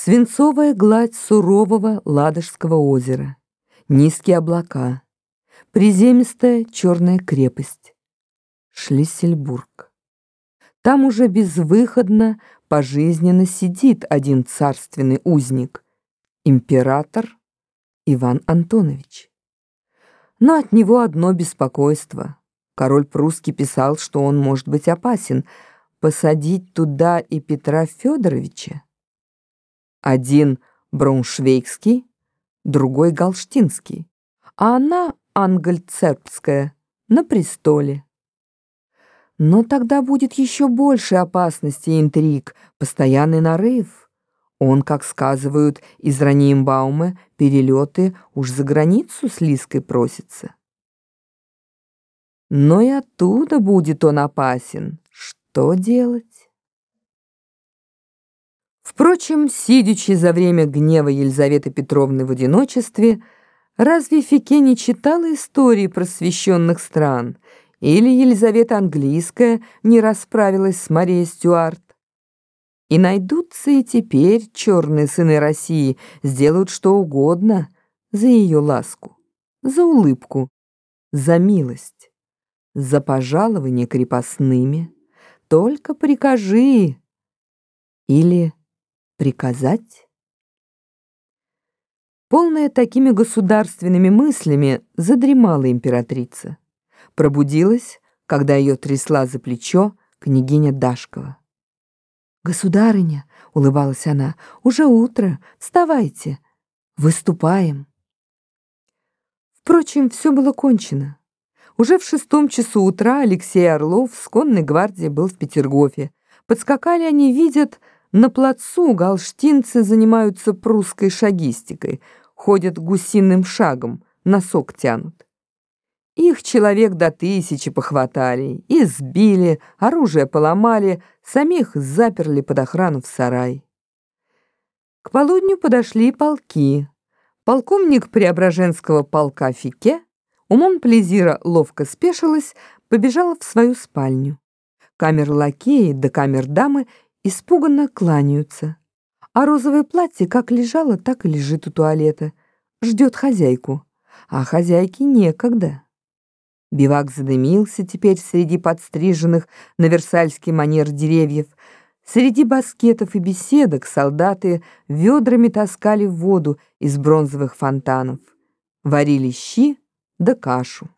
Свинцовая гладь сурового Ладожского озера, низкие облака, приземистая черная крепость, Шлиссельбург. Там уже безвыходно, пожизненно сидит один царственный узник, император Иван Антонович. Но от него одно беспокойство. Король прусский писал, что он может быть опасен. Посадить туда и Петра Федоровича? Один брауншвейгский, другой галштинский, а она ангельцербская на престоле. Но тогда будет еще больше опасности и интриг, постоянный нарыв. Он, как сказывают из Ранимбаума, перелеты уж за границу с Лиской просится. Но и оттуда будет он опасен. Что делать? Впрочем, сидячи за время гнева Елизаветы Петровны в одиночестве, разве Фике не читала истории просвещенных стран, или Елизавета Английская не расправилась с Марией Стюарт? И найдутся и теперь черные сыны России, сделают что угодно за ее ласку, за улыбку, за милость, за пожалование крепостными. Только прикажи или приказать? Полная такими государственными мыслями задремала императрица. Пробудилась, когда ее трясла за плечо княгиня Дашкова. «Государыня», — улыбалась она, — «уже утро, вставайте, выступаем». Впрочем, все было кончено. Уже в шестом часу утра Алексей Орлов с конной гвардией был в Петергофе. Подскакали они, видят, на плацу галштинцы занимаются прусской шагистикой, ходят гусиным шагом, носок тянут. Их человек до тысячи похватали, избили, оружие поломали, самих заперли под охрану в сарай. К полудню подошли полки. Полковник Преображенского полка Фике, умом Плезира ловко спешилась, побежала в свою спальню. Камер лакеи да камер дамы испуганно кланяются. А розовое платье как лежало, так и лежит у туалета. Ждет хозяйку. А хозяйке некогда. Бивак задымился теперь среди подстриженных на версальский манер деревьев. Среди баскетов и беседок солдаты ведрами таскали воду из бронзовых фонтанов. Варили щи да кашу.